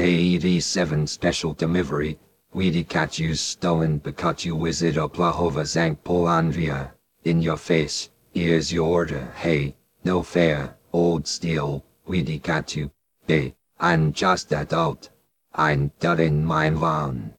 AED-7 special delivery. Weedy catch you stolen because you visit Oklahoma Xankfolandia. In your face, here's your order. Hey, no fair, old steel, weedy cat you. Hey, I'm just adult. I'm done in my van.